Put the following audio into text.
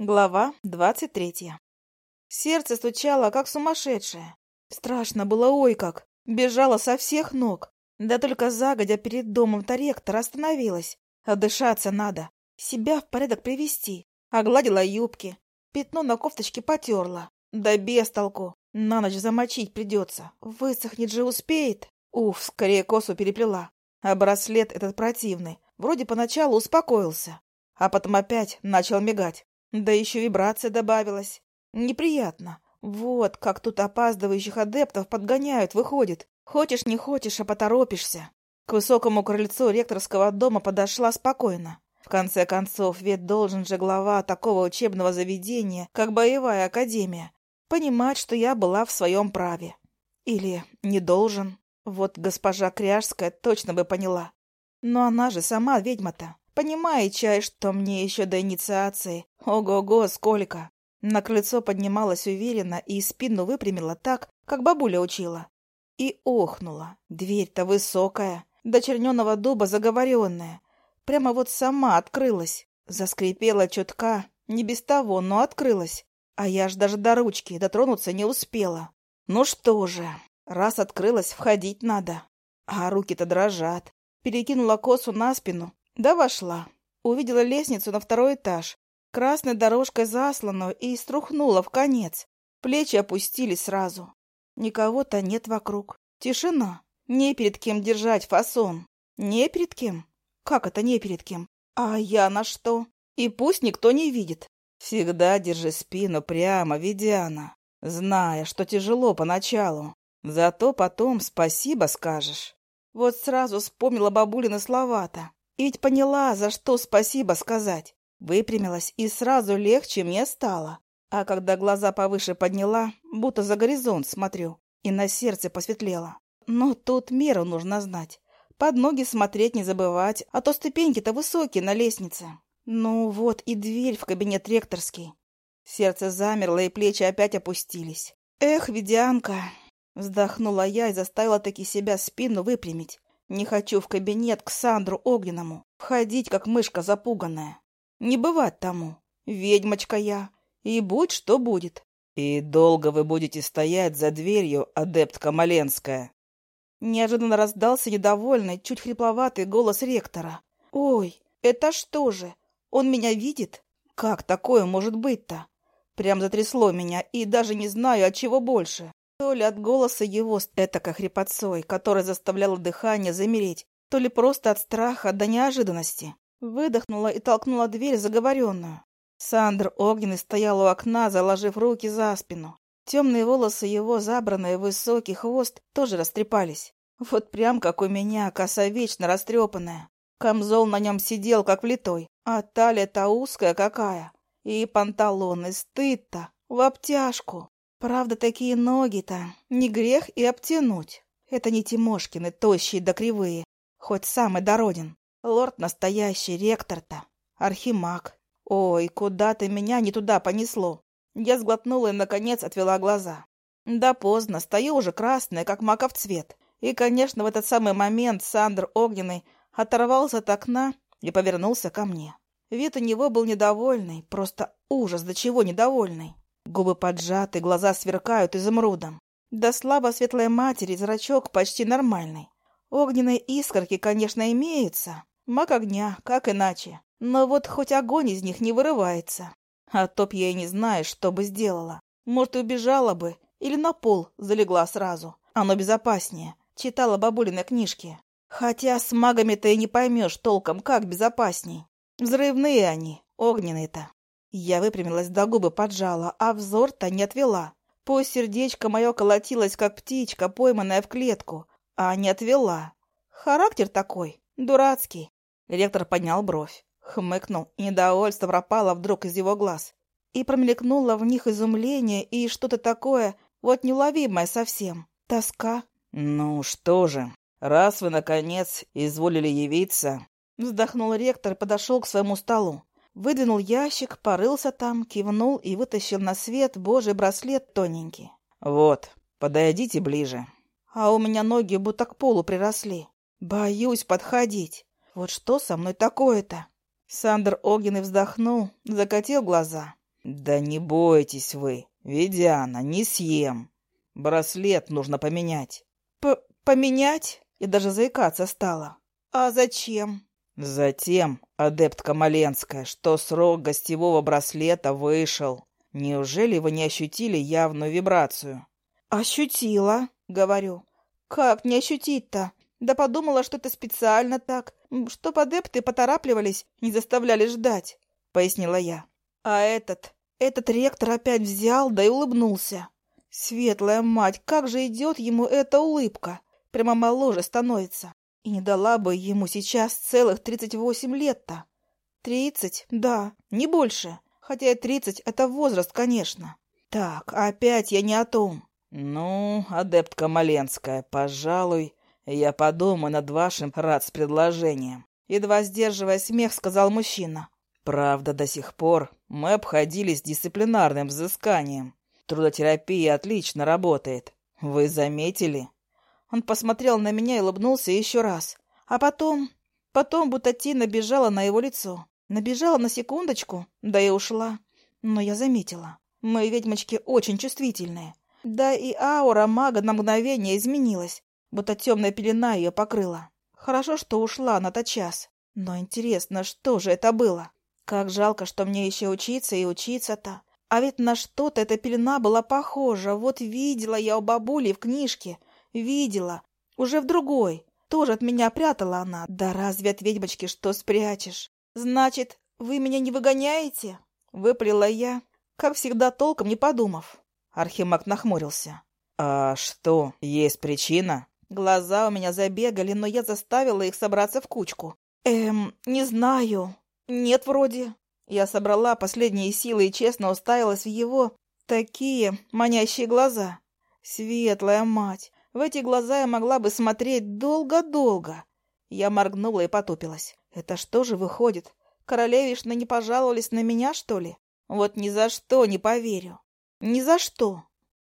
Глава двадцать третья. Сердце стучало, как сумасшедшее. Страшно было ой как. Бежала со всех ног. Да только загодя перед домом-то ректор остановилась. Отдышаться надо. Себя в порядок привести. Огладила юбки. Пятно на кофточке потерла. Да без толку. На ночь замочить придется. Высохнет же успеет. Уф, скорее косу переплела. А браслет этот противный. Вроде поначалу успокоился. А потом опять начал мигать. Да еще вибрация добавилась. Неприятно. Вот как тут опаздывающих адептов подгоняют, выходит. Хочешь, не хочешь, а поторопишься. К высокому крыльцу ректорского дома подошла спокойно. В конце концов, ведь должен же глава такого учебного заведения, как боевая академия, понимать, что я была в своем праве. Или не должен. Вот госпожа Кряжская точно бы поняла. Но она же сама ведьма-то. Понимая чай, что мне еще до инициации. Ого-го, сколько! На крыльцо поднималась уверенно и спину выпрямила так, как бабуля учила. И охнула. Дверь-то высокая, до черненого дуба заговоренная. Прямо вот сама открылась. Заскрипела чутка, не без того, но открылась. А я ж даже до ручки дотронуться не успела. Ну что же, раз открылась, входить надо. А руки-то дрожат. Перекинула косу на спину, да вошла. Увидела лестницу на второй этаж, красной дорожкой засланную, и струхнула в конец. Плечи опустились сразу. Никого-то нет вокруг. Тишина. Не перед кем держать фасон. Не перед кем? Как это не перед кем? А я на что? И пусть никто не видит. Всегда держи спину прямо, Ведяна, зная, что тяжело поначалу. Зато потом спасибо скажешь. Вот сразу вспомнила бабулина слова-то. И ведь поняла, за что спасибо сказать. Выпрямилась, и сразу легче мне стало. А когда глаза повыше подняла, будто за горизонт смотрю, и на сердце посветлело. Но тут меру нужно знать. Под ноги смотреть не забывать, а то ступеньки-то высокие на лестнице. Ну вот и дверь в кабинет ректорский. Сердце замерло, и плечи опять опустились. «Эх, ведянка!» Вздохнула я и заставила таки себя спину выпрямить. Не хочу в кабинет к Сандру Огненному входить, как мышка запуганная. Не бывать тому. Ведьмочка я. И будь что будет. И долго вы будете стоять за дверью, адепт Маленская? Неожиданно раздался недовольный, чуть хрипловатый голос ректора. Ой, это что же? Он меня видит? Как такое может быть-то? Прям затрясло меня, и даже не знаю, от чего больше. То ли от голоса его с этакой хрипотцой, которая заставляла дыхание замереть, то ли просто от страха до неожиданности. Выдохнула и толкнула дверь заговоренную. Сандр Огненный стоял у окна, заложив руки за спину. Темные волосы его, забранные высокий хвост, тоже растрепались. Вот прям как у меня, коса вечно растрепанная. Камзол на нем сидел, как влитой, а талия-то узкая какая. И панталоны, стыд-то, в обтяжку. Правда, такие ноги-то не грех и обтянуть. Это не Тимошкины, тощие да кривые, хоть сам и дороден. Лорд настоящий, ректор-то, архимаг. Ой, куда ты меня не туда понесло. Я сглотнула и, наконец, отвела глаза. Да поздно, стою уже красная, как маков цвет. И, конечно, в этот самый момент Сандр Огненный оторвался от окна и повернулся ко мне. Вид у него был недовольный, просто ужас, до чего недовольный. Губы поджаты, глаза сверкают изумрудом. Да слабо светлой матери зрачок почти нормальный. Огненные искорки, конечно, имеются. Маг огня, как иначе. Но вот хоть огонь из них не вырывается. А то б я и не знаю, что бы сделала. Может, убежала бы или на пол залегла сразу. Оно безопаснее. Читала бабулины книжки. Хотя с магами ты и не поймешь толком, как безопасней. Взрывные они, огненные-то. Я выпрямилась до губы, поджала, а взор-то не отвела. По сердечко мое колотилось, как птичка, пойманная в клетку, а не отвела. Характер такой, дурацкий. Ректор поднял бровь, хмыкнул, и недовольство пропало вдруг из его глаз. И промелькнуло в них изумление и что-то такое, вот неуловимое совсем. Тоска. «Ну что же, раз вы, наконец, изволили явиться...» Вздохнул ректор и подошел к своему столу. Выдвинул ящик, порылся там, кивнул и вытащил на свет божий браслет тоненький. «Вот, подойдите ближе». А у меня ноги будто к полу приросли. Боюсь подходить. Вот что со мной такое-то? Сандер Огин и вздохнул, закатил глаза. «Да не бойтесь вы, Ведяна, не съем. Браслет нужно поменять». П «Поменять?» Я даже заикаться стала. «А зачем?» «Затем, Адепт камаленская, что срок гостевого браслета вышел. Неужели вы не ощутили явную вибрацию? Ощутила, говорю. Как не ощутить-то? Да подумала, что это специально так, чтоб адепты поторапливались, не заставляли ждать, пояснила я. А этот, этот ректор опять взял, да и улыбнулся. Светлая мать, как же идет ему эта улыбка! Прямо моложе становится. И не дала бы ему сейчас целых тридцать восемь лет-то. Тридцать, да, не больше. Хотя тридцать — это возраст, конечно. Так, опять я не о том. Ну, адепт камаленская, пожалуй, я подумаю над вашим РАЦ-предложением. Едва сдерживая смех, сказал мужчина. Правда, до сих пор мы обходились дисциплинарным взысканием. Трудотерапия отлично работает. Вы заметили? Он посмотрел на меня и улыбнулся еще раз. А потом... Потом будто тень набежала на его лицо. Набежала на секундочку, да и ушла. Но я заметила. Мы, ведьмочки, очень чувствительные. Да и аура мага на мгновение изменилась, будто темная пелена ее покрыла. Хорошо, что ушла на тот час. Но интересно, что же это было? Как жалко, что мне еще учиться и учиться-то. А ведь на что-то эта пелена была похожа. Вот видела я у бабули в книжке. Видела. Уже в другой. Тоже от меня прятала она. Да разве от ведьмочки что спрячешь? Значит, вы меня не выгоняете? Выплела я, как всегда, толком не подумав. Архимаг нахмурился. «А что, есть причина?» Глаза у меня забегали, но я заставила их собраться в кучку. «Эм, не знаю. Нет, вроде». Я собрала последние силы и честно уставилась в его такие манящие глаза. «Светлая мать! В эти глаза я могла бы смотреть долго-долго. Я моргнула и потупилась. Это что же выходит? Королевишны не пожаловались на меня, что ли? Вот ни за что не поверю. Ни за что.